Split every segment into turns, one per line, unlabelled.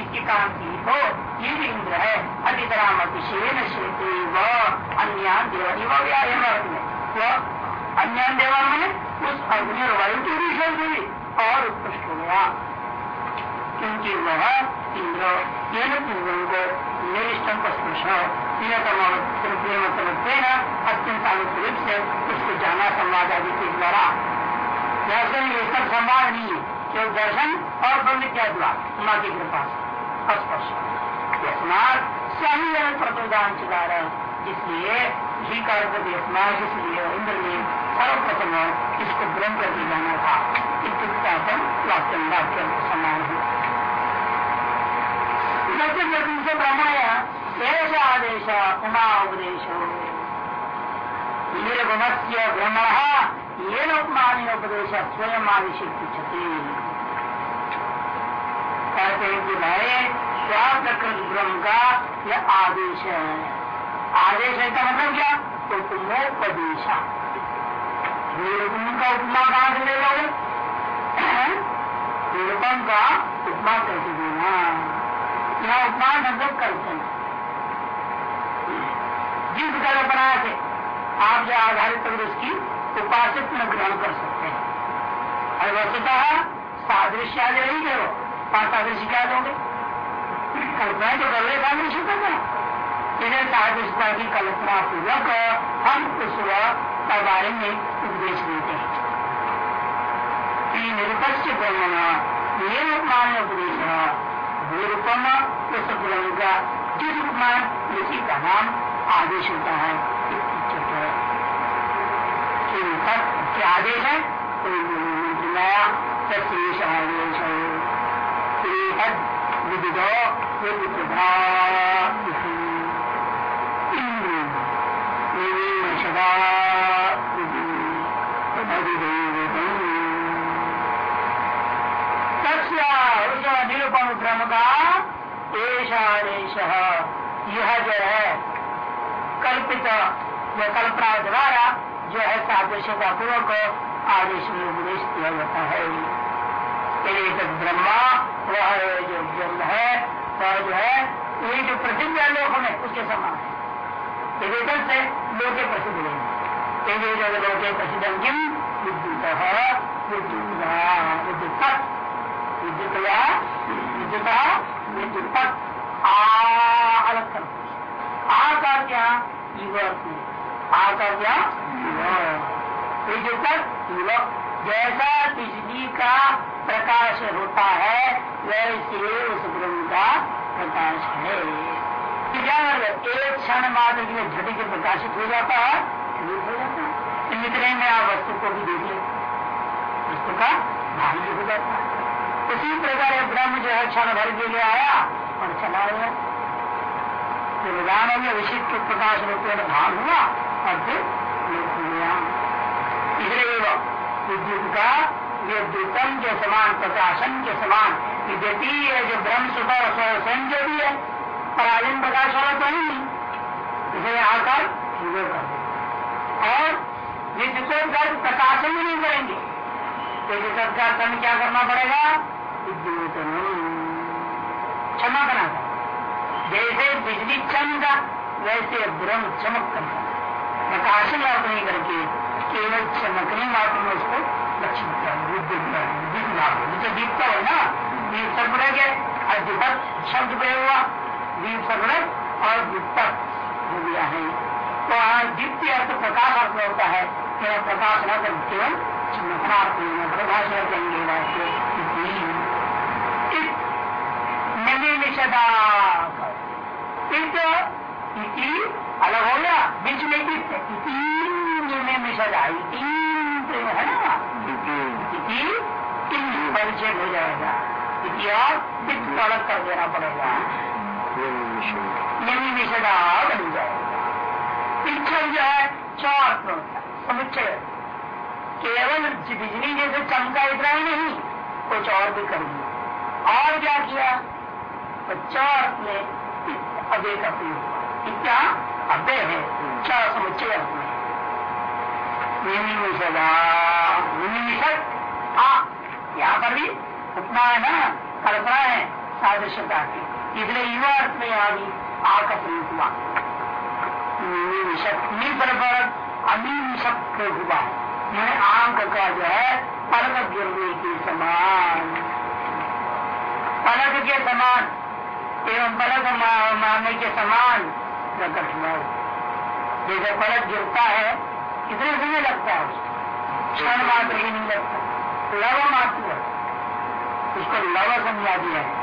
इसकी कांति हो ये भी इंद्र है। अधिकराम अतिशयन शेते व अन्य देव व्यायाम वह अन्य देवा में उस अग्नि और वायु के विषय से और उत्कृष्ट हो गया क्योंकि वह इंद्र इन इंद्रों को निरिष्टम का स्पर्श अत्यंत रूप से उसको जाना संवाद आदि के द्वारा। दर्शन ये सब संवाद नहीं है केवल दर्शन और ब्रह्म क्या द्वारा माँ की कृपा से। स्पर्श यस्मात सही प्रतोदान ही कार्य इसलिए इंद्र ने सर्वप्रथम इसको ब्रह्म करके जाना था वाक्य समान है ब्रह्मण एष आदेश उमा उपदेश उपमान उपदेश स्वयं पृछते कहते हैं कि भाई स्वार्थकृत ब्रह्म का यह आदेश है। आदेश है का मतलब क्या? उपमोपदेश निरूपम का उपमा कहाँ से ले लोगे निरूपम का उपमा कैसे देना यहाँ उपमान हम लोग करते हैं। जिस कल्पना से आप जो आधारित कर उसकी उपासित में ग्रहण कर सकते हैं। और वस्तुतः सादृश्य आज नहीं करो पाँच सादृश्य क्या लोगे कल्पना तो कर रहे सादृश्य करना इन्हें सादृश्यता की कल्पना पूर्वक हम उस के बारे में उपदेश देते हैं। निरुपस्य ब्रह्मण, ये उपमान उपदेश निरुपम उस ब्रह्म का जिस उपमान उसी का नाम आदेश होता है। आदेश है? नया सशेष आदेश विदिदो क्रम का एशादेश यह जो है कल्पित जो कल्पना द्वारा जो है सादृश्यता पूर्वक आदेश में उपदेश किया जाता है ब्रह्मा वह जो ब्रह्म है वह जो है, ये जो प्रसिद्ध है लोक में, उसके समान है। एक से लोके प्रसिद्ध नहीं लोके प्रसिद्ध किम? विद्युत। विद्युत। विद्युत। विद्युता। विद्युत। अलग कर आ का क्या? आ का क्या? विद्युत जैसा बिजली का प्रकाश होता है वैसे उस ब्रह्म का प्रकाश है। क्या एक क्षण मात्र के झटी के प्रकाशित हो जाता है हो है। इतने में आप वस्तु को भी देखिए। वस्तु का भाग्य हो जाता है। उसी प्रकार ब्रह्म जो है क्षण भर के लिए आया और चला गया। विधान में विशिष्ट प्रकाश रूपेण भाग हुआ और फिर इसलिए विद्युत का विद्युतम के समान प्रकाशन के समान यद्यपि ये जो ब्रह्म सुबह स्वयं जो भी है। पराधीन प्रकाश वाला तो नहीं। इसे आकर कर और विद्युत प्रकाशन भी नहीं करेंगे तो विद्युत का क्या करना पड़ेगा? क्षमा करना जैसे बिजली चमका वैसे ब्रह्म चमक कर प्रकाशन अर्थ नहीं करके, केवल चमकने मात्र में उसको कर जैसे दीपता हो ना दीप सर्वड़क है और दीपक शब्द हुआ और दीपक हो गया है तो अर्थ प्रकाश अर्थ होता है। केवल प्रकाश न कर केवल प्रकाश कहेंगे निषदा अलग हो गया। बीच में निर्णय निषदा तीन है ना? परिचय हो जाएगा? कर देना पड़ेगा? नवी निषदा बन जाएगा। पिक्चर जो है चार समुच्चय केवल बिजली जैसे चमका इतना ही नहीं कुछ और भी कर दिया और क्या किया? चार में का प्रयोग क्या अव्यय है। चार समुच्चय यहाँ पर भी उपमा है ना कल्पना है सादृश्यता की इसलिए युवा अर्थ में यहाँ भी आ का प्रयोग हुआ पर अमीशक्त हुआ है आंक का जो है पलक गिरने के समान पलक के समान एवं पलक मारने के समान प्रकट हुआ जैसे पलक गिरता है कितने समय लगता है उसको। क्षण मात्र ही नहीं लगता। लव मात्र उसको लव समझा दिया है।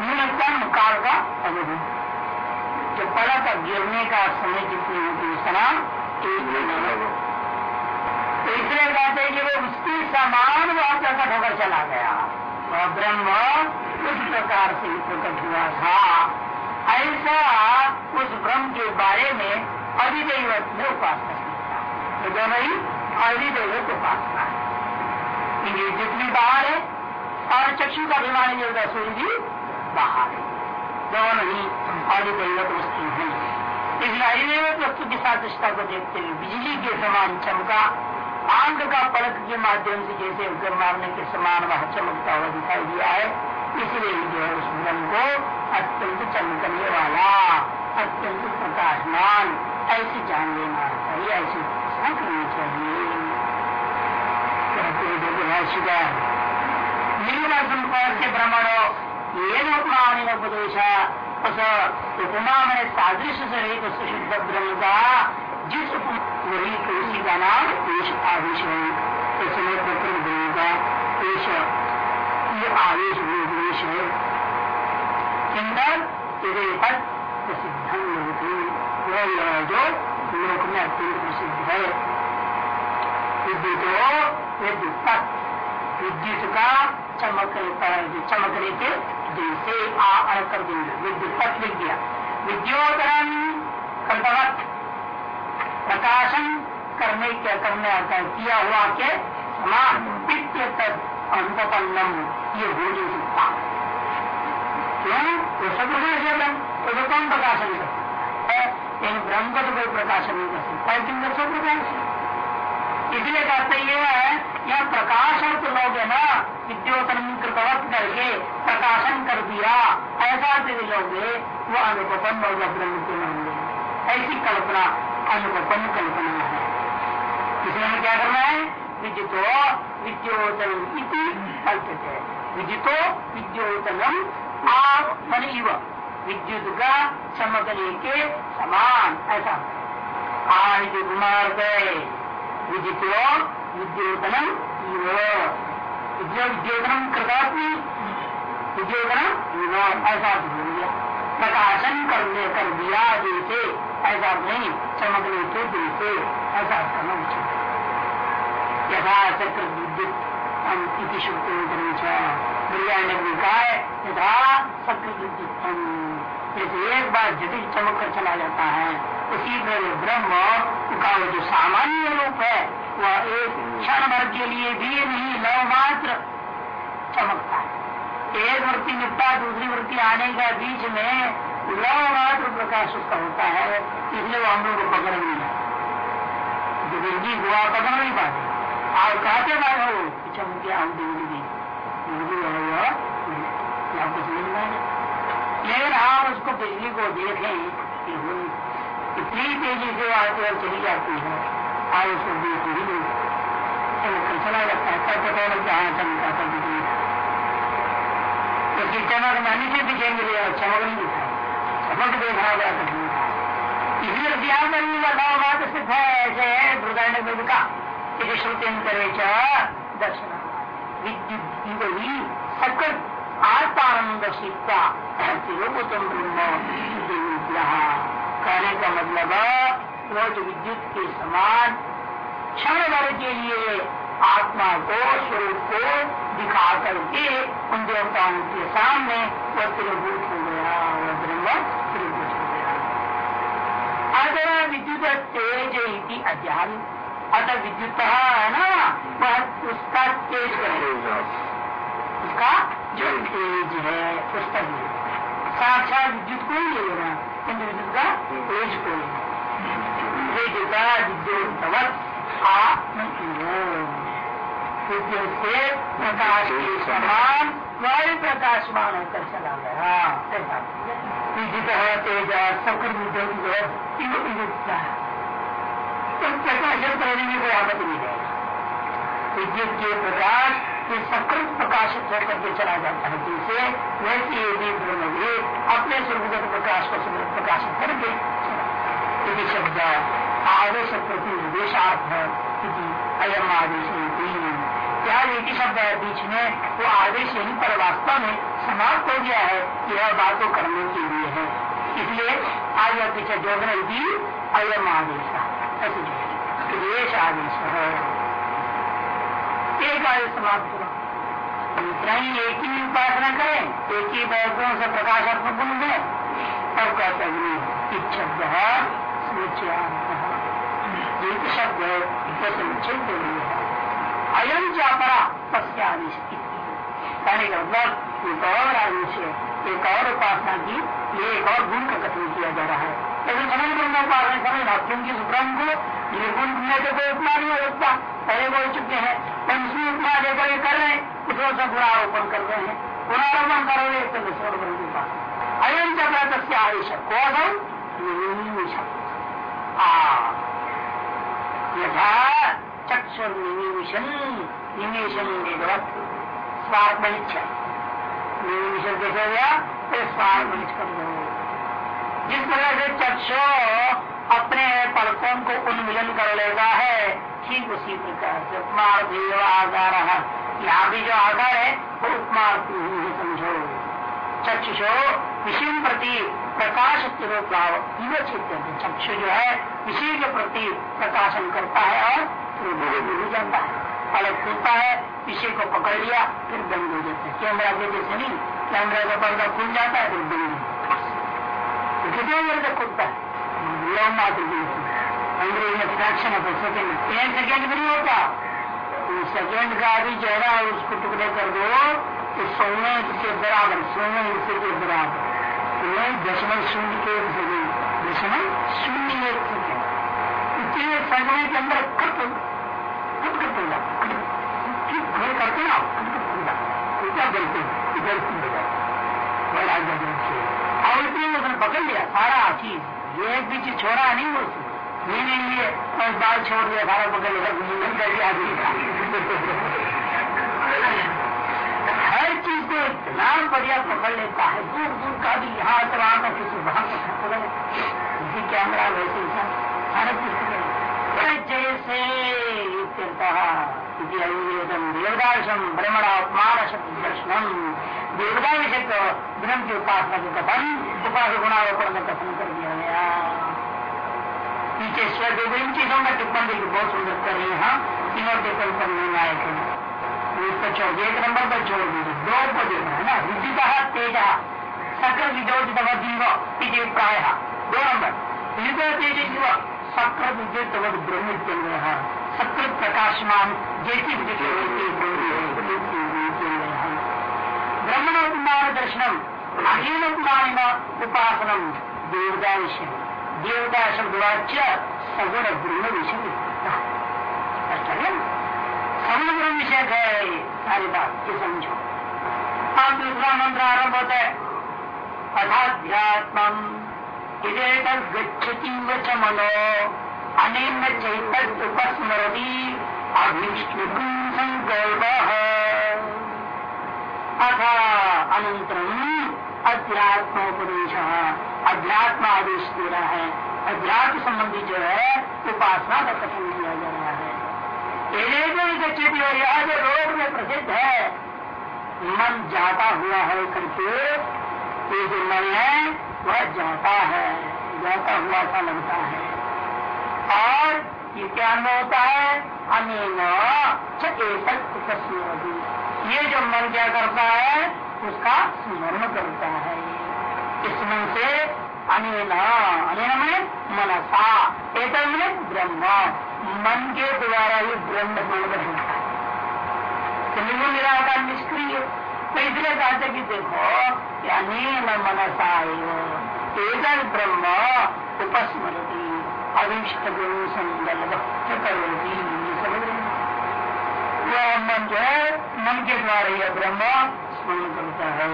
न्यूनतम काल का अनुभव। जो पलक गिरने का समय जितनी होती है तो इसलिए कहते हैं कि वो उसके समान वह प्रकट होकर चला गया। वह ब्रह्म उस प्रकार से प्रकट हुआ था। ऐसा उस ब्रह्म के बारे में अधिदैवत में उपासना तो दोनों ही अधिदैवत उपासना है ये जितनी बाहर है और चक्षु का अभिमान जो सूर्य भी बाहर है। दोनों ही अधिदैवत वस्तु है। इसलिए अधिदैवत वस्तु की सादृशता को देखते हुए बिजली के समान चमका आंग का पलक के माध्यम से जैसे मारने के समान वह चमकता हुआ दिखाई दिया है। इसलिए जो है उस ब्रह्म को अत्यंत चमकने वाला अत्यंत प्रकाशमान ऐसी जान लेना चाहिए। ऐसी उपासना करनी चाहिए से भ्रमण ये उपमान उपदेश उस उपमा में सादृश्य से रहित शुद्ध ब्रह्म का जिस वही उसी का नाम आदेश है इसमें प्रकृत ब्रह्म का पेश ये आवेश उपदेश है प्रसिद्ध वह जो लोक प्रसिद्ध है विद्युत विद्युत विद्युत का चमकने चमकने के जैसे आ विद्युत तक लिख दिया विद्योतरम प्रकाशन करने के करने किया हुआ के समान पित्य तक अनुपन्नम ये हो नहीं सकता क्यों वो सब प्रकाश है तो कौन प्रकाशन कर लेकिन ब्रह्म को तो कोई प्रकाशन नहीं कर सकता किंग सब प्रकाश इसलिए कहते ये है, यह प्रकाश तो लोग है ना, विद्योतन कृतवत करके प्रकाशन कर दिया। ऐसा यदि लोग वो अनुपम और ब्रह्म के मामले ऐसी कल्पना अनुपम कल्पना है। इसलिए हमें क्या करना है? विद्युतो विद्योतन इति कल्पित है विद्युतो विद्योतनम आप मन विद्युत का चमकने के समान, ऐसा। आज कुमार गए विद्युत विद्योतनम विद्योतनम कृतात्मी विद्योतनम ऐसा बोल दिया। प्रकाशन करने कर दिया जैसे, ऐसा नहीं चमकने के दिल से ऐसा करना उचित यथा चक्र विद्युत। इति शुक्र बढ़िया ने कहा है जैसे एक बार जटिल चमक कर चला जाता है। उसी तरह ब्रह्म का जो सामान्य रूप है वह एक क्षण भर के लिए भी नहीं लव मात्र चमकता है एक वृत्ति निपटा दूसरी वृत्ति आने का बीच में लव मात्र प्रकाश उसका होता है इसलिए वो हम लोग को पकड़ नहीं जाता जो हुआ पकड़ नहीं पाते। आप कहते बात हो बिजली बिजली कुछ नहीं पाएँगे लेकिन आप उसको बिजली को देखें इतनी तेज़ी से और चली जाती है, आप उसको देख ही नहीं जाता है, तब पता नहीं कहाँ था बिजली उसकी चमक ना दिखेंगे चमक नहीं दिखाई चमक देखा गया कठिन इसलिए ध्यान करने वाला बात सिद्ध है ऐसे है दुर्गाण्ड में का इसे श्रुति दर्शन। विद्युत ही सकल आत्मानंद सीता कहने का मतलब वो जो विद्युत के समान। क्षण भर के लिए आत्मा को, स्वरूप को दिखा करके उन देवताओं के सामने वह त्रिभूत हो गया वह ब्रह्म त्रिभूत हो गया अगर विद्युत तेज इति अज्ञान। अतः विद्युत है ना? वह उसका तेज करेगा उसका जो तेज है उसका साक्षात विद्युत को ही ले रहा किंतु विद्युत का तेज को विद्युत विद्युत विद्युत प्रकाश के समान वायु प्रकाशमान होकर चला गया। विदित है तेज सकर विद्युत तो करने में कोई आपत्ति नहीं रहेगा विद्युत के प्रकाश ये सकृत प्रकाशित होकर के चला जाता है, जिसे वैसे ये भी ब्रह्म भी अपने स्वरूपगत प्रकाश को प्रकाशित करके चला शब्द आदेश प्रति निर्देशार्थ अयम आदेश क्या एक शब्द है बीच में? वो आदेश यही पर वास्तव में समाप्त हो गया है यह बातों करने के लिए है। इसलिए आज यह पीछे जोड़ने भी अयम आदेश ऐसे जोड़े आदेश एक आदेश समाप्त हुआ इतना ही एक ही उपासना करें एक ही बैठकों से प्रकाशात्मक गुण है तब कहते हैं शब्द है एक शब्द है वो समुच्चय के लिए है अयम चापरा तस्य आदेश कहने का मतलब एक और आदेश है एक और उपासना की, ये एक और गुण का कथन किया जा रहा है। लेकिन समझ में उपासना समझना क्योंकि ब्रह्म को निर्गुण में तो कोई उपमा नहीं हो सकता पहले बोल चुके हैं पंचमी उपमा देखो ये कर रहे हैं उसमें से गुणारोपण कर रहे हैं गुणारोपण करोगे तो ब्रह्म की उपासना अयम चक्र तस्य आदेश कौशल यथा चक्षुर निमिशन निमिशन स्वात्मनिच्छा निमिशन गया तो कर दो जिस तरह से चक्षु अपने पलकों को उन्मिलन कर लेता है, ठीक उसी प्रकार से उपमार आकार यहाँ भी जो आकार है, वो उपमार ही समझो। चक्षुषो, विषय प्रति प्रकाश भाव चक्षु जो है, विषय के प्रति प्रकाशन करता है और धीरे धीरे जाता है। अलग खुलता है, विषय को पकड़ लिया, फिर बंद हो जाता है। कैमरा के जैसे नहीं, कैमरा का पर्दा खुल जाता है, फिर बंद तो कितने देर तक खुलता है। मात्र अंग्रेज़ी फ्रैक्शन ऑफ़ सेकेंड एक सेकेंड भी होता। सेकेंड का भी जो है, उसको टुकड़े कर दो तो सोने के बराबर सोने हिस्से के बराबर दशमल शून्य के दशमल शून्य एक सेकेंड इतने समय के अंदर कट कट कट होगा घर करते ना क्या गलती गलती हो जाए। और इतने उसने पकड़ लिया। सारा चीज़। एक भी चीज़ छोड़ा नहीं वो ये नहीं ये बस बाल छोड़ दिया सारा पकड़ लिया करके आदमी हर चीज़ को इतना बढ़िया पकड़ लेता है दूर दूर का भी यहाँ से वहाँ का किसी वहाँ का पकड़ इसी कैमरा वैसे हर चीज़ जैसे देवदाशम ब्रह्मणा उपमान शब्द दर्शनम देवदा विषय ब्रह्म की उपासना के कथन उपास गुणारोपण का कथन कर दिया गया पीछे स्व दो चीज़ों का टिप्पणी बहुत सुंदर कर रही है तीनों टिप्पण करने लायक है इसको छोड़ एक नंबर पर छोड़ दीजिए दो को देखना है ना विद्युत तेज सकल विदोचित जीव प्राय दो नंबर विद्युत तेज जीव सकृत विद्युत ब्रह्म चल रहा सकृत प्रकाशमान जैसी ब्रह्मण उपमान दर्शनम अहीन उपमान उपासनम विषय देवता शब्दवाच्य सगुण ब्रह्म विषय सगुण ब्रह्म विषय है सारी बात समझो। अब दूसरा मंत्र आरंभ होता है अथाध्यात्म गच्छति च मनो, अनेन चैतद उपस्मरती अभीष्टुम संकल्प। अथ अनंतरम अध्यात्मोपदेश। अध्यात्म आदेश दे रहा है अध्यात्म संबंधी जो है उपासना का कथन किया जा रहा है। एक यह जो रोग में प्रसिद्ध है, मन जाता हुआ है करके, ये जो मन है, वह जाता है, जाता हुआ सा लगता है। और ये क्या होता है? अमीन ये जो मन क्या करता है, उसका स्मरण करता है। इस मन से अनिल अनिल में मनसा एक ब्रह्म। मन के द्वारा ही ब्रह्म मन बनता है। तो निराकार निष्क्रिय तो इसलिए कहते कि देखो न मनसा एक ब्रह्म उपस्मरती अभिष्ट संगल करोगी समझ मन जो है मन के द्वारा यह ब्रह्म स्मरण करता है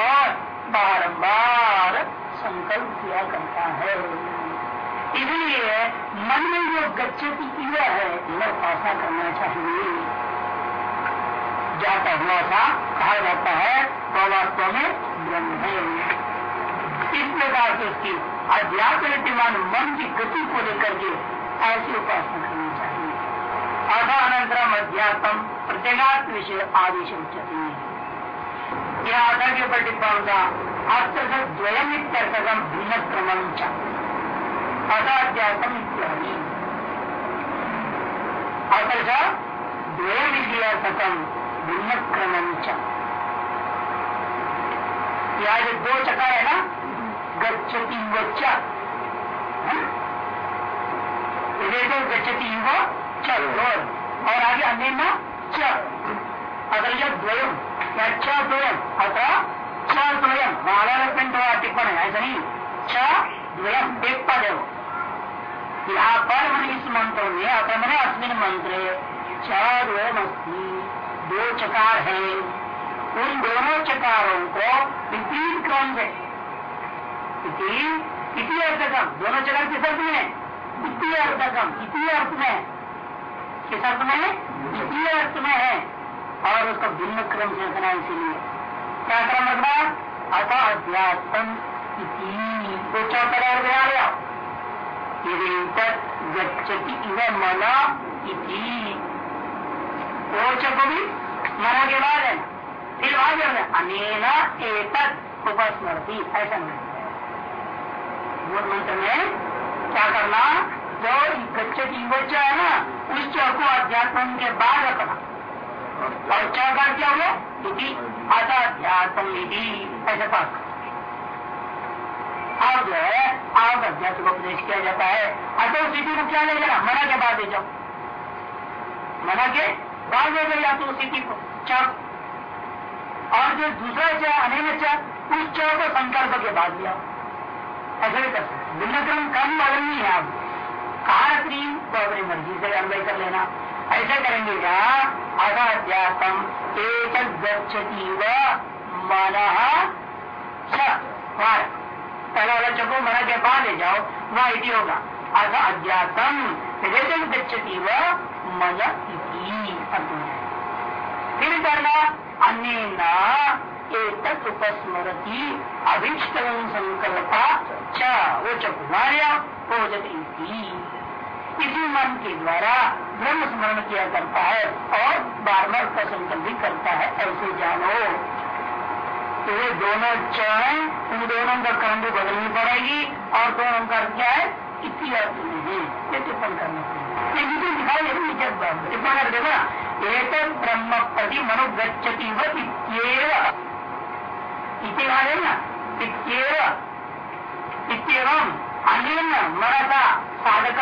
और बार संकल्प किया करता है इसलिए मन में जो गच्छति क्रिया है वह ऐसा करना चाहिए जाता हुआ था कहा जाता है वह वास्तव में ब्रह्म है इस प्रकार से उसकी अध्यात्म मन की गति को लेकर के ऐसी उपासना करनी अनंतरम अध्यात्म प्रत्येगात्म विषय आदेश उच्चती यह आधा के ऊपर टिप्पा होगा अर्थ द्वयम इत्यर्थकम भिन्न क्रमम अथाध्यात्म इत्यादि अतः द्वयम इतिहासकम भिन्न क्रमम यह जो दो चक्कर है? ना गच्छति तो गच्छति युव चल और आगे अन्य च अगर जब द्वयम, या छ द्वयम अथवा छ द्वयम। हुआ टिप्पण है, ऐसा नहीं। द्वयम, एक पद है वो। यहाँ पर मन इस मंत्र में अथवा मैंने अस्मिन मंत्र छ द्वयम अस्थि दो चकार है। उन दोनों चकारों को विपरीत क्रम से, इति अर्थकम दोनों चकार किस अर्थ में? द्वितीय अर्थकम इति अर्थ में। किस अर्थ में है द्वितीय अर्थ में है। और उसको भिन्न क्रम से रखना इसीलिए। क्या क्रम रखना अथ अध्यात्म चौथा यदि गच्छति इव मना को भी मना के बाद है। फिर वहाँ जो अनेना एक उपस्मृति ऐसा मंत्र में क्या करना? जो गच्छति बच्चा है ना, उस च को अध्यात्म के बाद रखना। और च का क्या हुआ यदि अध्यात्म यदि ऐसे पास। अब जो है आप अध्यात्म को उपदेश किया जाता है। अतो स्थिति को क्या ले जाना? मना के बाद ले जाओ। मना के बाद ले या तो स्थिति को। च और जो दूसरा च अनिल चाह, उस च को संकल्प के बाद लिया ऐसा भी कर सकते भिन्न कम वाले नहीं है आप क्रीम तो अपनी मर्ज़ी से अन्वय कर लेना। ऐसा करेंगे क्या? अध्यात्म एक गच्छती व मन पहला वाला चको मना के बाद ले जाओ। वह, इति होगा। अथ अध्यात्म गच्छती व मन फिर करना अन्य एक उपस्मरती अभिष्ट संकल्पा च। वो चकुमार्या इसी मन के द्वारा ब्रह्म स्मरण किया करता है और बार बार का संकल्प भी करता है, ऐसे जानो। तो ये दोनों चरण उन दोनों का कर्म भी बदलनी पड़ेगी और दोनों का क्या है? इसी अर्थ में है ये टिप्पण करना चाहिए दिखाई टिप्पण कर ना एक ब्रह्म प्रति मनोगछती व इतिहास ना? इतम अनेन मनसा साधक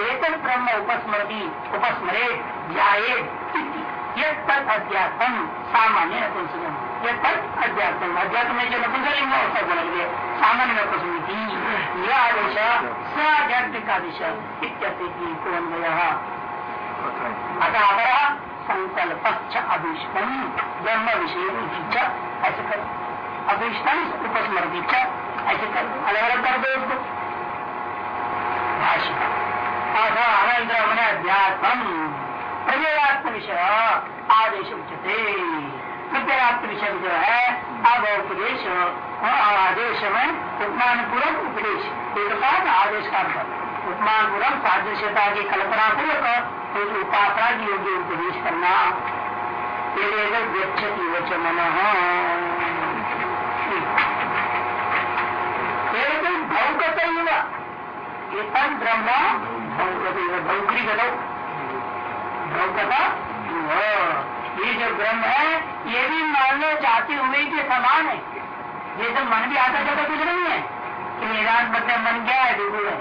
एक ब्रह्म उपस्मृति उपस्मरे, ध्याये अध्यात्म सामान्य नपुंसकम ये तत् अध्यात्म अध्यात्म में जो नपुंसलिंग उसका बोलेंगे सामान्य नपुंसमिति यह आदेश स आध्यात्मिक आदेश इत्यर्थी कुरन्वय। संकल्प अभिष्टम ब्रह्म विषय ऐसे कर अभिष्टम उपस्मृति ऐसे कर अलग अलग कर दो उसको मैंने अध्यात्म। प्रत्येगात्म विषय आदेश उच्चते प्रत्येगात्म विषय जो है, अब उपदेश आदेश में उपमान पूर्वक उपदेश। एक आदेश का उपमान पूर्वक सादृश्यता की कल्पना पूर्वक उस उपासना की योग्य उपदेश करना गच्छति वच मन भौकत ये तन ब्रह्म भौकरी गदो भौकता ये जो ब्रह्म है ये भी मानने जाते हुए के समान है ये तो मन भी आता जाता कुछ नहीं है कि निदान मतलब मन क्या है बिल्कुल है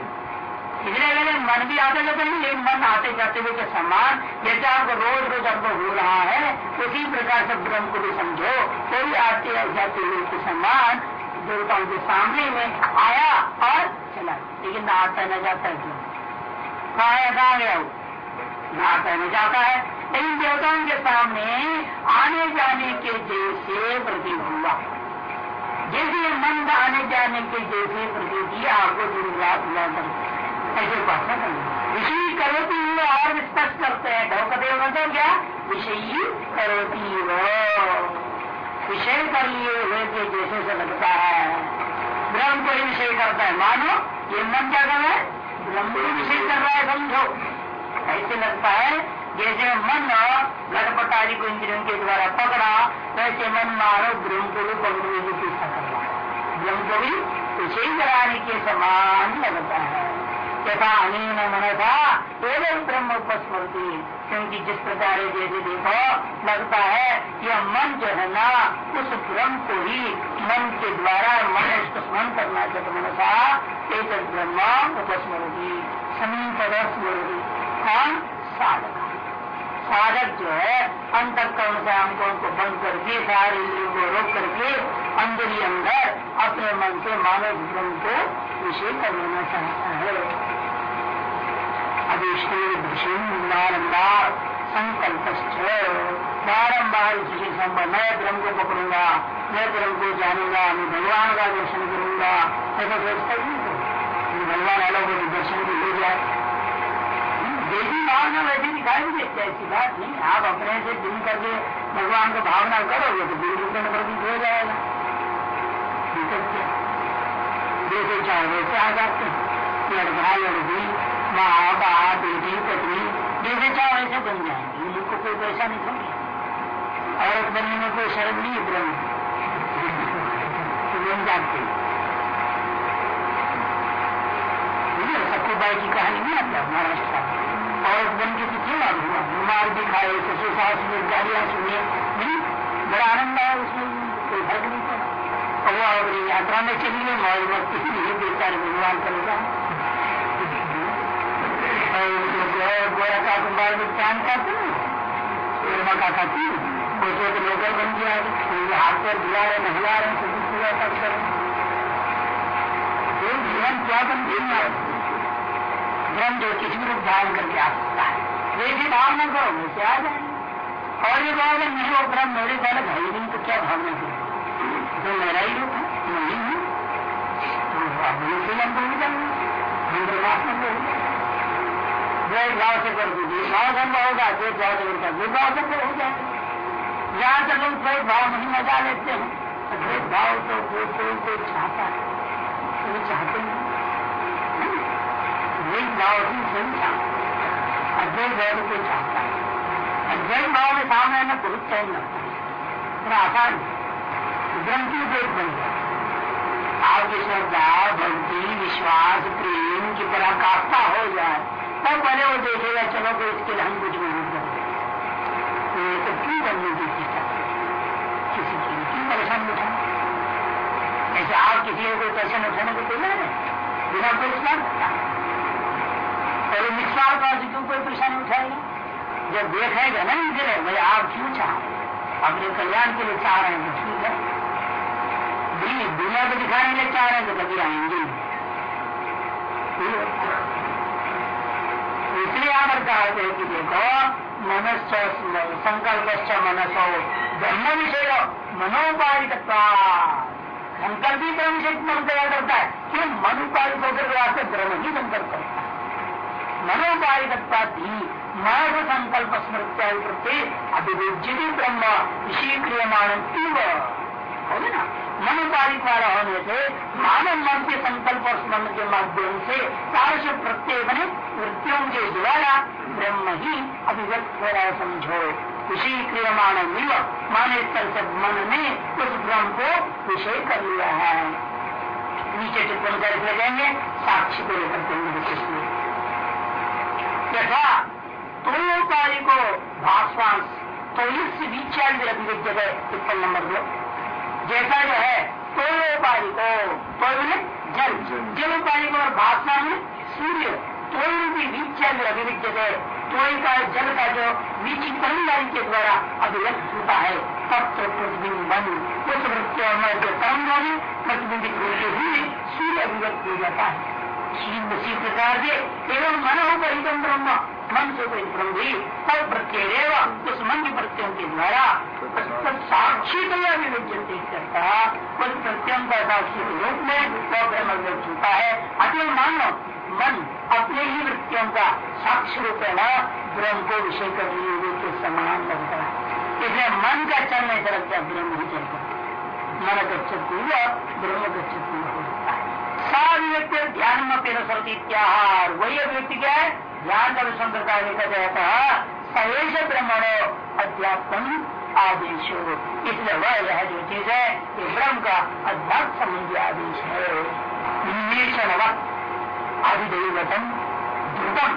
इसलिए अगर मन भी आता जाता नहीं लेकिन मन आते जाते हुए के समान जैसे आपको रोज रोज आपको हो रहा है उसी प्रकार से ब्रह्म को भी समझो कोई आते जाते हुए के समान देवताओं के सामने में आया और चला लेकिन आता न जाता है क्यों कहा कहा गया वो। ना जाता है। इन देवताओं के सामने आने जाने के जैसे प्रतीक हुआ। जैसे मंद आने जाने के जैसे प्रतीक आपको रात हुआ ऐसे उपासना करनी विषयी करोती हुए और स्पष्ट करते हैं। ढोकते मतलब क्या? विषयी करोती विषय कर लिए हुए के जैसे से लगता है। ब्रह्म को ही विषय करता है। मानो ये मन क्या कर रहा है? को विषय कर रहा है समझो ऐसे लगता है, जैसे मन लटपटारी को इंद्रियों के द्वारा पकड़ा, वैसे मन मानो ब्रह्म को भी पकड़ने की चेष्टा कर रहा है। ब्रह्म को भी विषय कराने के समान लगता है। यथा अनिल मनसा, एवं ब्रह्म उपस्मृति क्योंकि जिस प्रकार जैसे देखो, लगता है यह मन जो है ना, उस ब्रह्म को ही मन के द्वारा मन उसको स्मरण करना चाहिए मनसा एक ब्रह्म उपस्मृति समीप स्मृति। कौन? साधक। साधक जो है, अंतकरण से हमको उनको बंद करके, सारे इंद्रियों को रोक करके, अंदर ही अंदर अपने मन से मानव जीवन को विषय कर लेना चाहता है। बारम्बार संकल्प बारम्बार इसी संभव मैं ब्रह्म को पकड़ूँगा, मैं ब्रह्म को जानूँगा, मैं भगवान का दर्शन करूँगा। ऐसा सोचता ही भगवान अलग को दर्शन को ले जाए। देवी भावना वैसे दिखाई भी देते ऐसी बात नहीं, आप अपने से दिन करके भगवान को भावना करोगे तो दिन रूप में प्रतीत हो जाएगा। जैसे चाहे वैसे आ जाते हैं। लड़का लड़की माँ, बाप, बेटी, पत्नी जैसे चाहे वैसे बन जाएँगे। इनको कोई पैसा नहीं समझे औरत बनने में कोई शर्म नहीं ब्रह्म। बन जाते सकुबाई की कहानी नहीं आता महाराष्ट्र औरत बन के कितने हुआ बीमार भी खाए, ससुर सास में गालियाँ नहीं, बड़ा आनंद आया उसमें कोई फ़र्क नहीं पड़ा। और वो यात्रा में चली गई मौज मस्ती नहीं बेचारे भगवान करेगा गोरा का कुंभार में चाँद खाते सूरमा का खाती दूसरे को लोकल बन गया। हाथ पर बुला रहे, नहिला रहे सभी पूजा कर जीवन क्या बन गया? ब्रह्म जो किसी भी रूप धारण करके आ सकता है। वैसी भावना करो वैसे आ जाए। और ये भावना नहीं वो ब्रह्म मेरे अलग है नहीं तो क्या भावना करो तो मेरा ही रूप है नहीं हूँ तो उसे हम बोल जाएँगे हम परमात्मा को द्वैत भाव से कर दीजिए भाव संभव होगा द्वैत भाव से करता द्वैत भाव से हो जाएगा जहाँ तक हम द्वैत भाव नहीं मज़ा लेते हैं तो भाव तो कोई कोई कोई चाहता है। कोई चाहते हैं। द्वैत भाव ही सही चाहता अद्वैत भाव को चाहता है अद्वैत भाव में सामने में बहुत टाइम लगता है थोड़ा आसान ग्रंथि द्वैत बन गया आपकी श्रद्धा भक्ति विश्वास प्रेम की तरह कास्ता हो जाए तब पहले वो देखेगा चलो तो इसके लिए हम कुछ मेहनत करेंगे तो क्यों बनने की चेष्टा किसी के लिए क्यों परेशान उठाना ऐसे आप किसी को कोई परेशान उठाने को तैयार है बिना परिश्रम और निस्वार्थ भाव से क्यों कोई परेशानी उठाएगा जब देखेगा नहीं दे भाई आप क्यों चाह अपने कल्याण के लिए चाह रहे हैं ठीक है। दुनिया को दिखाने के लिए चाह रहे हैं तो कभी आएँगे इसलिए पर कहा है कि देखो मनुष्य संकल्प मनसो ब्रह्म विषय मनोपारित संकल्प ही ब्रह्म से मन करता है? क्यों मनुपारित होकर वास्ते ब्रह्म ही संकल्प है। मनोपायिकता भी मार्ग संकल्प स्मृत्या प्रति अभिव्यजित ब्रह्म ऋषि क्रियमाण हो ना मनोपारिक वाला होने? से मानव मन के संकल्प और स्मरण के माध्यम से तारस प्रत्यय बने वृत्तियों के द्वारा ब्रह्म ही अभिव्यक्त हो रहा है समझो विषय क्रियमाण मिल माने स्थल से मन ने उस ब्रह्म को विषय कर लिया है नीचे टिप्पणी करके लगेंगे साक्षी को लेकर के यथा तोयोपारी को भाषवांश तो इस विचार अभिव्यक्त है टिप्पण नंबर दो। जैसा जो है तोयोपारी को तो जल। जल। उपारी को और भाषा में सूर्य तोय रूपी विचार अभिव्यक्त है। तोय का जल का जो विचिकरण के द्वारा अभिव्यक्त होता है तत्व प्रतिबिंबन उस वृत्ति और जो तरंग प्रतिबिंबित होते हुए सूर्य अभिव्यक्त हो जाता है। इसी प्रकार से एवं मन हो परितम ब्रह्म। मन से कोई भ्रम भी तब प्रत्यय उस मन के प्रत्ययों के द्वारा साक्षी तो अभिव्यक्ति करता। उस प्रत्यम का साक्षी के रूप में ब्रह्म व्यक्त होता है, अतः मान मन अपने ही वृत्तियों का साक्षी रूप है ब्रह्म को विषय कर लिए के समान लगता है। इसलिए मन का चलने है ब्रह्म ही चलता मन गच्छत ब्रह्म गच्छत हुआ होता है सारी व्यक्ति ध्यान में सरती त्याहार वही अभिव्यक्ति क्या है? ध्यान का का देखा जाता सहेश ब्रह्मणो अध्यात्म आदेश। इसलिए वह यह जो चीज़ है, ये ब्रह्म का अध्यात्म संबंधी आदेश है। निमेशन अधिदेवतम ध्रुतम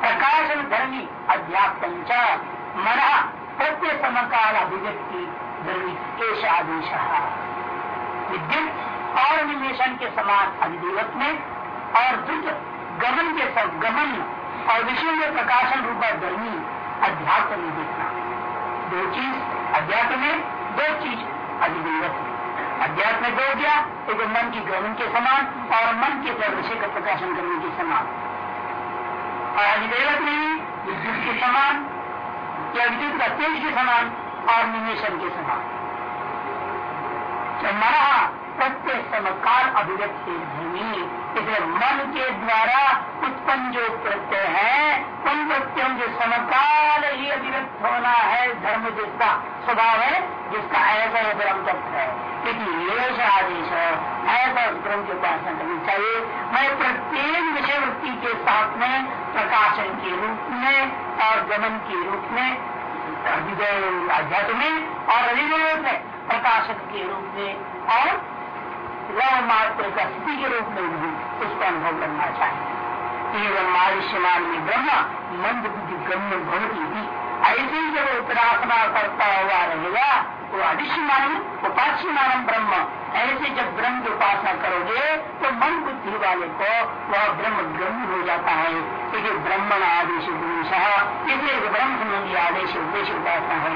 प्रकाशन धर्मी अध्यात्म च मन प्रत्यय समकाल अभिव्यक्ति धर्मी एश आदेश। विद्युत और निवेशन के समान अधिदेवत में और द्रुत गमन के सब गमन और विषय में प्रकाशन रूपा गर्मी अध्यात्म में देखना। दो चीज़ अध्यात्म में, दो चीज़ अधिदेवत में। अध्यात्म में दो क्या एक मन की गमन के समान और मन के विषय का प्रकाशन करने के समान। और अधिदेवत में विद्युत के समान, या विद्युत का तेज के समान और निवेशन के समान। मना प्रत्यय समकाल अभिव्यक्ति धर्मी इसलिए मन के द्वारा उत्पन्न जो प्रत्यय है, उन प्रत्ययों के समकाल ही अभिव्यक्त होना है धर्म जिसका स्वभाव है, जिसका ऐसा ब्रह्म तत्व है। क्योंकि ये आदेश है, ऐसा ब्रह्म की उपासना करनी चाहिए। मैं प्रत्येक विषय वृत्ति के साथ में, प्रकाशन के रूप में और गमन के रूप में अध्यात्म में और अधिदेव में प्रकाशक के रूप में और लव मात्र का स्थिति के रूप में भी उसको अनुभव करना चाहिए। एवं आयुष्यमान में ब्रह्म मंद बुद्धि गम्य भवती थी। ऐसे ही जब उपासना करता हुआ रहेगा तो अदिश्यमान उपास्यमान ब्रह्म। ऐसे जब ब्रह्म की उपासना करोगे तो मन बुद्धि वाले को वह ब्रह्म गम्य हो जाता है। क्योंकि ब्रह्मण आदेश उपदेश इसलिए ब्रह्म संबंधी आदेश उद्देश्य उपासना है।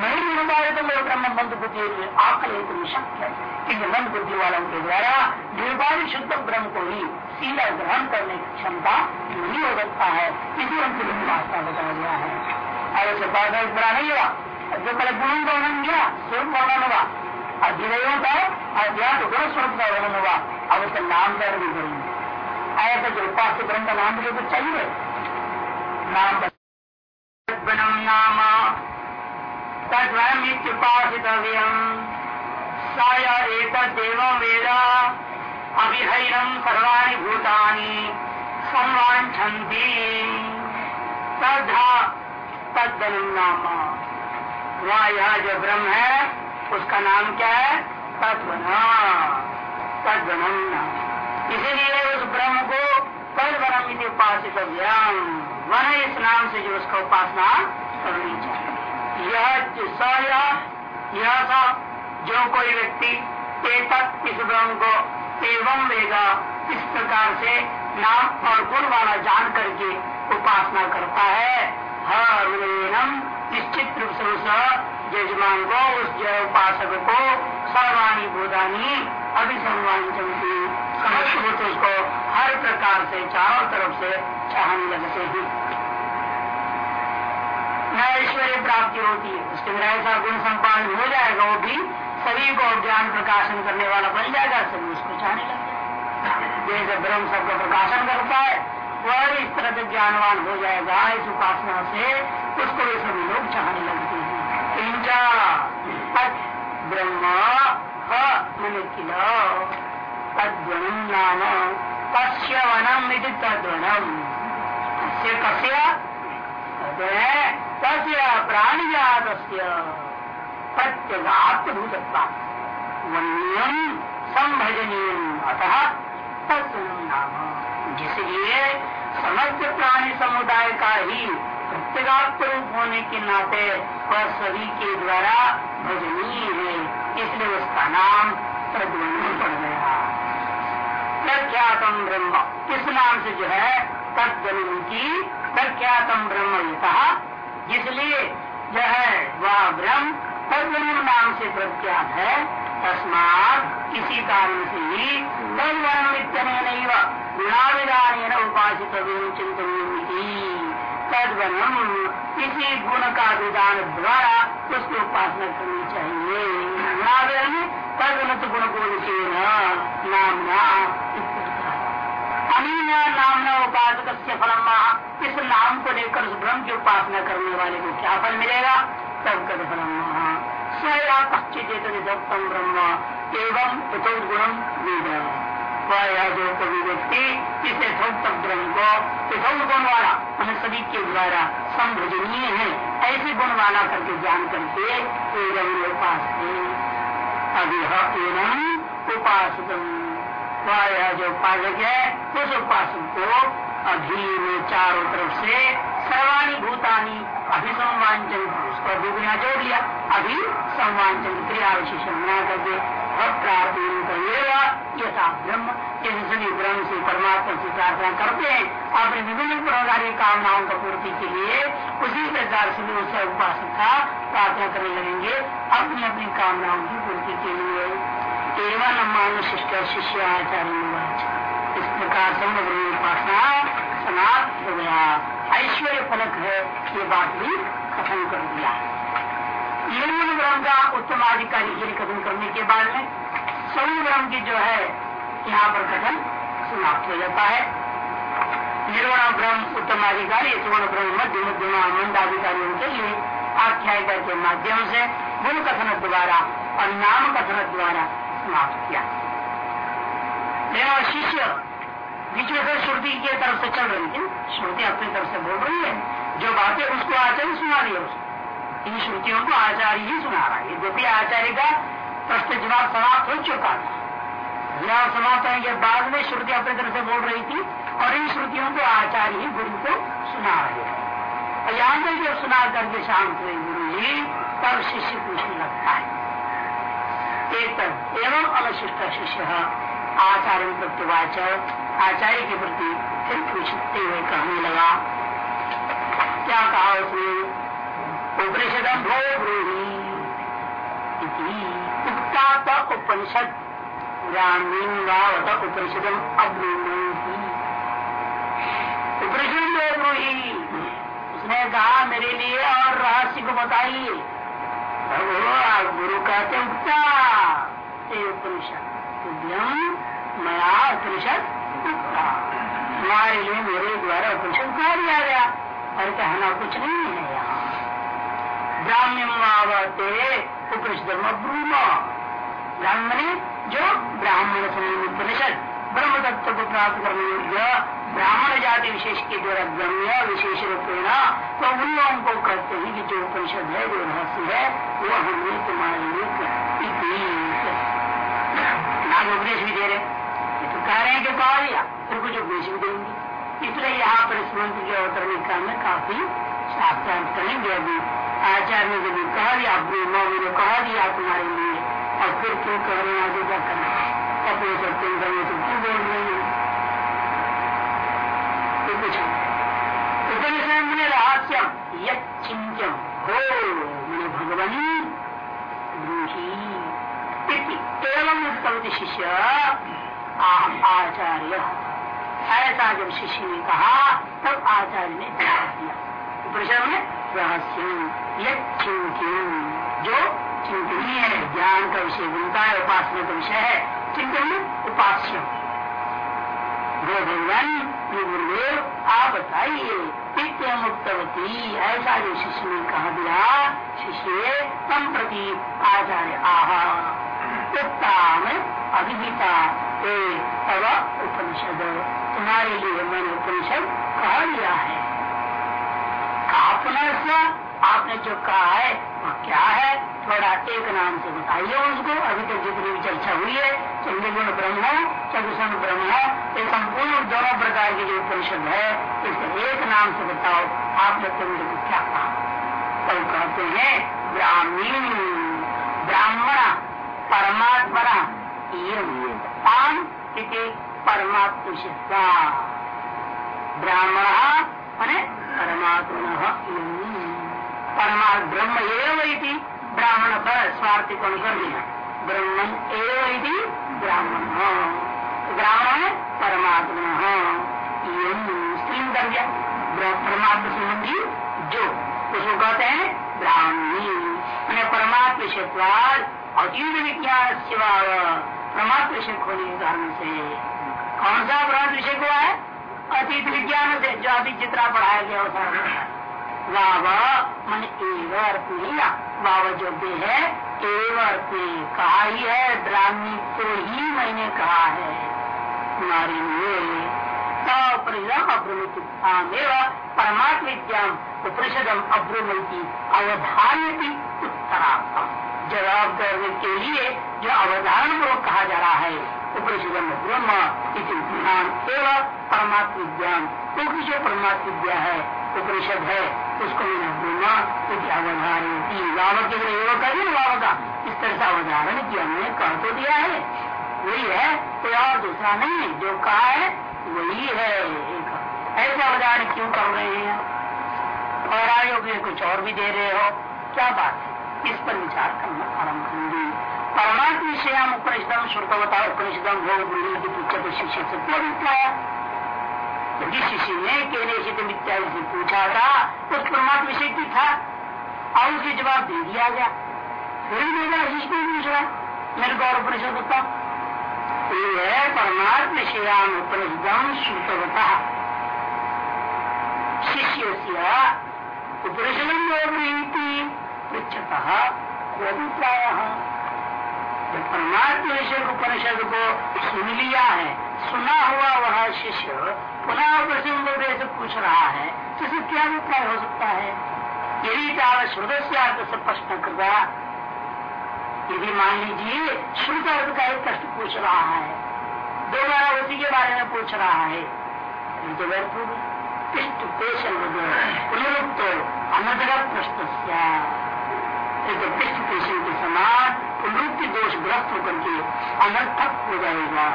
नहीं मिल पाए तो मेरे ब्रह्म मंद बुद्धि आकलित शक्य है। क्योंकि मंद बुद्धि वालों के द्वारा निर्वाण शुद्ध ब्रह्म को ही सीधा ग्रहण करने की क्षमता नहीं हो सकता है। इसी उनकी वास्ता बताया गया है। और उसे बाधा बड़ा नहीं हुआ। जो पहले गुण का वर्णन किया स्वरूप वर्णन हुआ। अधिदेयों का अध्यात्म गुण स्वरूप का वर्णन हुआ। अब उसका नाम दर्द भी करेंगे ऐसा जो उपास्य ब्रह्म का नाम मुझे कुछ चाहिए? नाम नाम। तद्वयमित्युपासितव्यम् साय एतद्देवं वेद। अभिहैरं सर्वाणि भूतानि संवाञ्छन्ति तद्धा तद्वनम नाम। वह यह जो ब्रह्म है, उसका नाम क्या है? तद्वना। तद्वनम नाम। इसीलिए उस ब्रह्म को तद्वनम उपासित वन इस नाम से जो उसका उपासना करनी चाहिए। यह यह था जो कोई व्यक्ति एक इस ब्रह्म को एवं वेगा इस प्रकार से नाम और गुण वाला जान करके उपासना करता है। हर निश्चित रूप से उस यजमान को उस जय उपासक को सर्वाणी बोधानी अभिसंवान चलती उसको हर प्रकार से चारों तरफ़ से चाहने लगते ही। न ऐश्वर्य प्राप्ति होती है। उसके ऐसा गुण संपादन हो जाएगा, वो भी सभी को ज्ञान प्रकाशन करने वाला बन जाएगा सभी उसको चाहने लग जैसे ब्रह्म सबका प्रकाशन करता है, वह इस तरह से ज्ञानवान हो जाएगा, इस उपासना से उसको भी सभी लोग चाहने लगते हैं। किंचा ब्रह्म किल कस्य वनम तद्वनम। कस्य? कस्य तस्य प्राणिजात प्रत्यगात्मभूतत्वा वन्यम संभजनीय अतः तत्वम नाम। जिसलिए समस्त प्राणी समुदाय का ही प्रत्यगात्म रूप होने के नाते वह सभी के द्वारा भजनीय है। इसलिए उसका नाम तद्वन पड़ गया। प्रख्यातम ब्रह्म। इस नाम से जो है तत्जन्म की प्रख्यातम ब्रह्म ये कहा इसलिए जो है, वह ब्रह्म तद्वर्ण नाम से प्रख्यात है। तस्मात इसी कारण से ही तद्वर्ण नहीं गुणाविधान उपासित चिंतन तदवनम किसी गुण का विधान द्वारा उसकी उपासना करनी चाहिए। तदवनत गुण गुण के नामना अमीना नामना उपासक से फलम इस नाम को लेकर उस ब्रह्म की उपासना करने वाले को क्या फल मिलेगा? कद फलम स्वया पश्चित ब्रह्म। एवं गुणम वेद। वह जो कभी व्यक्ति इस यथोक्त ब्रह्म को यथोक्त गुण वाला हमें सभी के द्वारा संभजनीय है। ऐसे गुण वाला करके जान करके एवं उपास अभी उपासक वह जो उपासक है, उस उपासक को अभी में चारों तरफ़ से सर्वाणी भूतानी अभिसंवांचन उसका दुगुना जोड़ लिया अभी संवांचन क्रिया विशेषण बना करके प्रार्थना यथा ब्रह्म सभी ब्रह्म से परमात्मा से प्रार्थना करते हैं, अपने विभिन्न प्रकार की कामनाओं की पूर्ति के लिए उसी प्रकार से भी उससे उपासक का प्रार्थना करने लगेंगे अपनी अपनी कामनाओं की पूर्ति के लिए। केवल मानुशिष्ट शिष्य आचार्य इस प्रकार से उपासना समाप्त हो गया ऐश्वर्य फलक है ये बात भी खत्म कर दिया। निर्गुण ब्रह्म का उत्तम अधिकारी के कथन करने के बाद में ब्रह्म की जो है, यहाँ पर कथन समाप्त हो जाता है। निर्वण ब्रह्म उत्तमाधिकारी सुवर्ण ब्रह्म मध्य, मध्यमा, मंदाधिकारियों के लिए आख्यायिका के माध्यम से गुण कथन द्वारा और नाम कथन द्वारा समाप्त किया। मेरा शिष्य बीच में फिर श्रुति की तरफ़ से चल रही थी। श्रुति अपनी तरफ़ से बोल रही है, जो बातें उसको आचार्य सुना दिया उसको। इन श्रुतियों को आचार्य ही सुना रहा है। यद्यपि आचार्य का प्रश्न जवाब समाप्त हो चुका था। जवाब समाप्त होने के बाद में श्रुति अपनी तरफ़ से बोल रही थी और इन श्रुतियों को आचार्य ही गुरु को सुना रहे हैं। और यहाँ तक जब सुना करके शांत हुए गुरु जी, तब शिष्य पूछने लगता है। एक तब एवं अवशिष्ट शिष्य। आचार्य प्रत्यवाच आचार्य के प्रति फिर पूछते हुए कहने लगा। क्या कहा उसने? उपनिषद भो ब्रूही उक्ता उपनिषद ग्रामीण रामीवावत उपनिषदम अब्रूही। उपनिषद ब्रूही उसने कहा, मेरे लिए और रहस्य को बताइए। गुरु कहते उगता उपनिषद। मया उपनिषद हमारे लिए मेरे द्वारा उपनिषद कहा दिया गया। और कहना कुछ नहीं है यहाँ। आवते उपनिषद ब्रूम। ब्राह्मण जो ब्राह्मण उपनिषद ब्रह्म तत्व को प्राप्त करने योग्य ब्राह्मण जाति विशेष के द्वारा गम्य विशेष रूपेण तो उन लोगों को कहते हैं कि जो उपनिषद है, जो रहस्य है, वो हमने तुम्हारे लिए उपदेश भी दे रहे कह रहे हैं कि कहा दिया फिर कुछ उपदेश भी देंगे इसलिए यहाँ पर इस मंत्र के अवतरण का में काफ़ी साक्षात करेंगे अभी आचार्य ने जब कहा दिया ब्रह्मा ने कहा दिया तुम्हारे लिए और फिर क्यों कह रहे हैं आगे क्या करना अपने सत्य करने से क्यों बोल रहे हैं तो मैंने रहस्यम यम हो मैंने भगवानी एवं उत्तम शिष्य। आचार्य। ऐसा जब शिष्य ने कहा, तब आचार्य ने जवाब दिया चिंतन जो चिंतनीय है, ज्ञान का विषय बनता है, उपासना का विषय है, चिंतन उपास्य भगवान, ये गुरुदेव आप बताइए, नित्यमुक्तवती। ऐसा जो शिष्य ने कहा दिया, शिष्य, तम प्रति आचार्य आहा उत्ता में अभिहिता। तब उपनिषद, तुम्हारे लिए मैंने उपनिषद कहा दिया है। कहा पुनः आपने जो कहा है वो क्या है? थोड़ा एक नाम से बताइए उसको। अभी तक जितनी भी चर्चा हुई है, चंद्रगुण ब्रह्म चंद्रसन ब्रह्म ये संपूर्ण दोनों प्रकार की जो उपनिषद है इसे एक नाम से बताओ, आपने चंद्र को क्या कहा? तो कहते हैं ब्राह्मीण ब्राह्मण परमात्मा ये परमात्म ब्राह्मण परमात्मा परमात्म ब्रह्म एवं ब्राह्मण पर स्वार्थी कौन कर दिया ब्रह्म एवं ब्राह्मण। ब्राह्मण है परमात्मा स्त्री कर दिया परमात्मा संबंधी जो। उसको कहते हैं ब्राह्मी। मैंने परमात्म विषयवाद अतीत विज्ञान सेवा परमात्म विषय खोने के कारण से। कौन सा परमात्म विषय को है? अतीत विज्ञान से, जो अभी चित्रा पढ़ाया गया होता वाव, मन एव अर्थ नहीं वाव जो भी है, एव अर्थ कहा ही है, ब्राह्मी को ही मैंने कहा है। तुम्हारी परमात्म विद्याम उपनिषदम अब्रुमती। अवधान उत्तरार्थम। जवाब करने के लिए जो अवधारण पूर्वक कहा जा रहा है। उपनिषदम ब्रह्म ज्ञान एवं परमात्म विज्ञान क्योंकि जो परमात्म विद्या है? उपनिषद है। उसको मैंने ब्रह्म क्योंकि अवधारण लाभ के लिए कर दिया लाभ का। इस तरह से अवधारण किया मैंने कह तो दिया है। वही है, कोई और दूसरा नहीं जो कहा है, वही है। ऐसे अवधारण क्यों कर रहे हैं? और आयोग कुछ और भी दे रहे हो। क्या बात है? इस पर विचार करना आरंभ परमात्म विषयाम उपनिषदम श्रुतवता उपनिषदम भोग बुद्धि शिष्य से यदि शिष्य ने केने शित इत्यादि से पूछा था उस परमात्म विषय की था और उसे जवाब दे दिया गया फिर देगा शिष्य ने रहा मेरे और उपनिषद होता ये है परमात्म विषयाम उपनिषदम श्रुतवता शिष्य से उपनिषदम भोग पृछत अभिप्राय जब परमात्म विषय उपनिषद को सुन लिया है, सुना हुआ वह शिष्य पुनः प्रसंग से पूछ रहा है तो इसे क्या अभिप्राय हो सकता है? यदि चाह श्रुद से प्रश्न करता यदि मान लीजिए, श्रुत अर्थ का एक प्रश्न पूछ रहा है दोबारा उसी के बारे में पूछ रहा है तो व्यर्थ हो गया पेशन पुनरुक्त प्रश्न पृष्ठ पेशन के समान पुनरुक्ति दोष ग्रस्त होकर के अनर्थक हो जाएगा।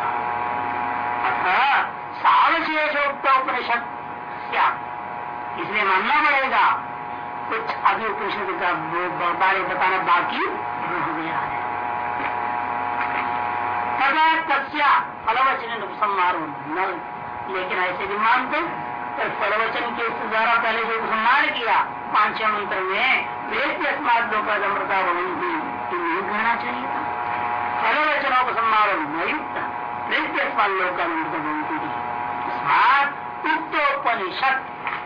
अतः सावशेषोक्त उपनिषद। क्या? इसलिए मानना पड़ेगा। कुछ अभी उपनिषद का बारे बताना बाकी रह गया है। तथा तस्या फलवचन उपसंहारो न लेकिन ऐसे भी मानते फलवचन के द्वारा पहले जो उपसंहार किया पाँचवें मंत्र में वेद अस्मात लोग अमृता भवंती नहीं कहना चाहिए था। फलवचनों को सम्मान नयुक्त, वेद अस्मात लोग अमृत भवंती उक्तोपनिषद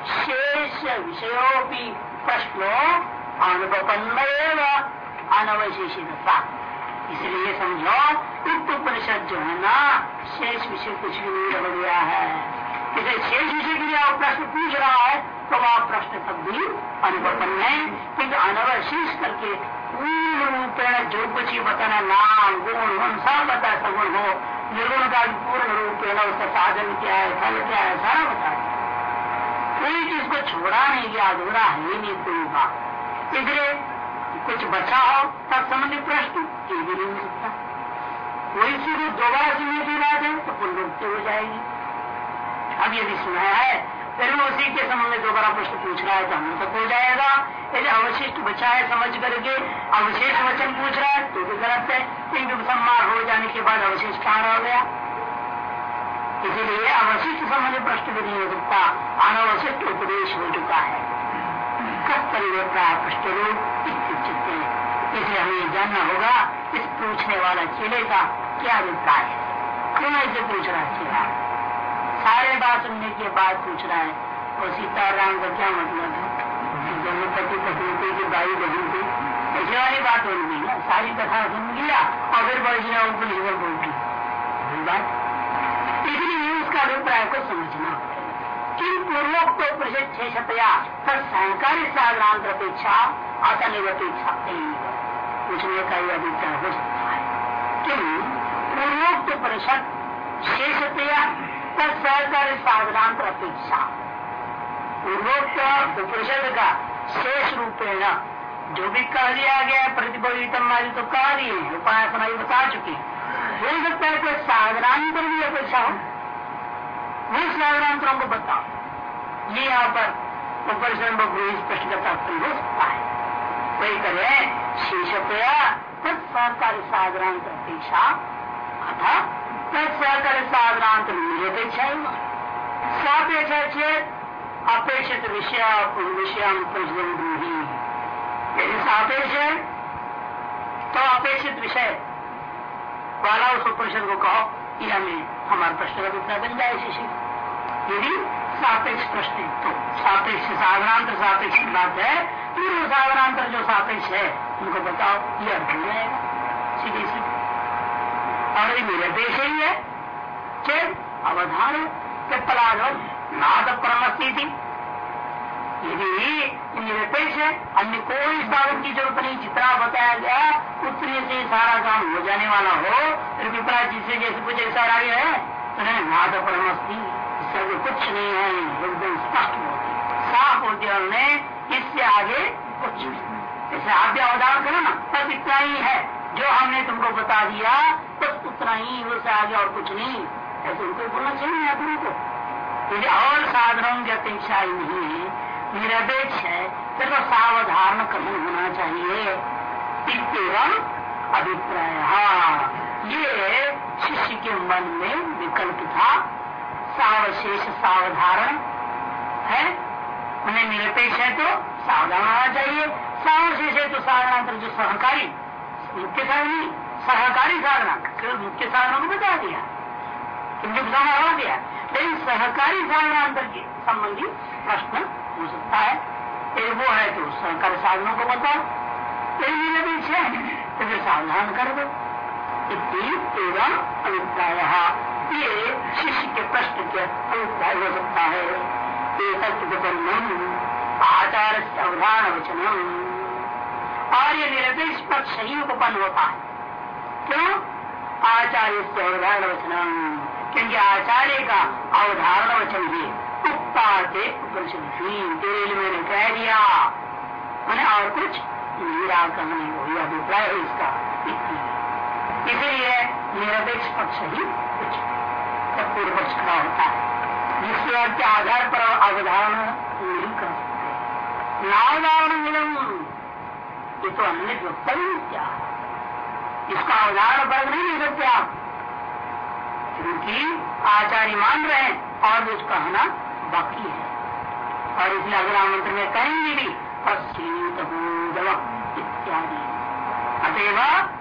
शेष विषयों की प्रश्नों अनुपन्न अनवशेषित इसलिए समझो उक्त उपनिषद जो है ना, शेष विषय कुछ भी नहीं रह गया है। इसे शेष विषय के लिए आप प्रश्न पूछ रहा है तो वह प्रश्न तब भी अनुपन्न है। क्योंकि अनवशेष करके पूर्ण रूपेण जो कुछ ही बताना नाम, गुण गुण सब बता सगुण हो। निर्गुण का पूर्ण रूपेण उसका साधन क्या है, फल क्या है, सारा बता कोई चीज़ को छोड़ा नहीं गया, अधूरा है नहीं कोई बात। इसलिए कुछ बचा हो, तब संबंधित प्रश्न ये भी नहीं हो सकता। वही चीज़ दोबारा सुनने की बात है तो पुनरुक्ति हो जाएगी। अब यदि सुना है। फिर भी उसी के संबंध में दोबारा प्रश्न पूछ रहा है तो हम तक हो जाएगा। यदि अवशिष्ट बचा है समझ करके अवशेष वचन पूछ रहा है तो भी गलत है। क्योंकि सम्मान हो जाने के बाद अवशेष कहाँ रह गया। इसीलिए अवशिष्ट संबंधी प्रश्न भी नहीं हो सकता। अनवशिष्ट उपदेश हो चुका है। कब परिवर्ता प्रश्न रूप? इसलिए हमें जानना होगा। इस पूछने वाला चेले का क्या अभिप्राय है? क्यों ऐसे पूछ रहा चेला सारे बात सुनने के बाद पूछ रहा है, और सीताराम का क्या मतलब है? दोनों पति पत्नी कि बाई बहन थी। ऐसे वाली बात हो गई ना सारी कथा सुन लिया और फिर बढ़ गया ऊपर बोल दी। बात। इसलिए उसका अभिप्राय को समझना। किन पूर्वोक्त तो प्रसिद्ध शेषतया तब सहकारी साधारण अपेक्षा असनिवपेक्षा पूछने का यह अभिप्राय हो सकता है। किन पूर्वोक्त परिषद शेषतया तत्सहकारी साधनांतर अपेक्षा पूर्वोक्त उपनिषद का शेष रूपेण जो भी कह दिया गया प्रतिबोधितम आदि तो कह दिए उपासना बता चुके हो। सकता है कोई भी अपेक्षा हो वो साधनांतरों को बताओ। ये यहाँ पर उपनिषद स्पष्ट करता हो सकता है। वही करे शीर्षतया तत्सहकारी साधनांतर अपेक्षा अथा साधनांतर निरपेक्षा सापेक्षा अपेक्षित विषय विषय यदि सापेक्ष है तो अपेक्षित विषय वाला उस उपनिषद को कहो कि हमें, हमारे प्रश्न का उत्तर बन जाए शिष्य। यदि सापेक्ष प्रश्न तो सापेक्ष साधनांतर सापेक्ष बात है। फिर वो साधनांतर जो सापेक्ष है, उनको बताओ, ये अर्थ हो। जाएगा सीधी सीधी। और ये निरपेक्ष ही है। चेत अवधान पलागम नाद परमस्थिति। यदि निरपेक्ष है, अन्य कोई साधन की ज़रूरत नहीं, जितना बताया गया, उतने से सारा काम हो जाने वाला हो। फिर विपरा जिससे जैसे कुछ ऐसा आगे है तो नहीं, नाद परमस्ती आगे कुछ नहीं है, एकदम स्पष्ट होती साफ़ होती हमने इससे आगे कुछ जैसे भी अवधारण करो ना, बस इतना ही है। जो हमने तुमको बता दिया, बस उतना ही उससे आगे और कुछ नहीं। ऐसे उनको बोलना चाहिए आदमी को यदि और साधनों की अपेक्षा ही नहीं है। निरपेक्ष है। तो सावधारण कथन होना चाहिए। इतम अभिप्राय। ये शिष्य के मन में विकल्प था। सावशेष सावधारण। है? उन्हें निरपेक्ष है तो सावधान होना चाहिए। सावशेष है तो साधनांतर जो सहकारी। मुख्य साधन सहकारी साधना। केवल मुख्य साधनों को बता दिया। हो दिया। लेकिन सहकारी साधनांतर के संबंधी प्रश्न हो सकता है। एक वो है तो सहकारी साधनों को बताओ मेरे पीछे तो फिर सावधान कर दो। एवं अभिप्राय ये शिष्य के प्रश्न के अभिप्राय हो सकता है। एक आचार से अवधान वचनम और ये निरपेक्ष पक्ष ही उपन्न होता है क्यों? आचार्य से अवधारण वचनम क्योंकि आचार्य का अवधारण वचन भी उक्ताते उपनिषद तेरे लिए मैंने कह दिया। मैंने और कुछ निराकरण नहीं हो अभिप्राय है इसका। इसीलिए निरपेक्ष पक्ष ही कुछ पूर्व पक्ष खड़ा होता है। जिसके के आधार पर अवधारण नहीं कर सकते। नावधारण मिलम तो अन्य वक्तव्य क्या। इसका अवधारण पर नहीं ले सकते आप। क्योंकि आचार्य मान रहे हैं और कुछ कहना बाकी है। और इसलिए अगला मंत्र में कहेंगे भी अश्रीत इत्यादि। अतएव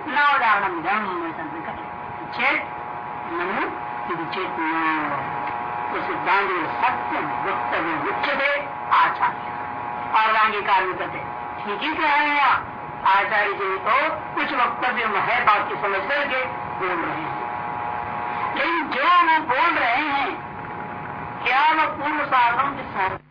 न उदाहरण चेत तो सिद्धांत सत्य वक्तव्य उच्चते आचार्य। और आंगीकार में कहते कह रहे हैं आचार्य जी तो कुछ वक्तव्य है बाकी समझ करके बोल रहे हैं। लेकिन जो वो बोल रहे हैं, क्या वह पूर्व साधन के साथ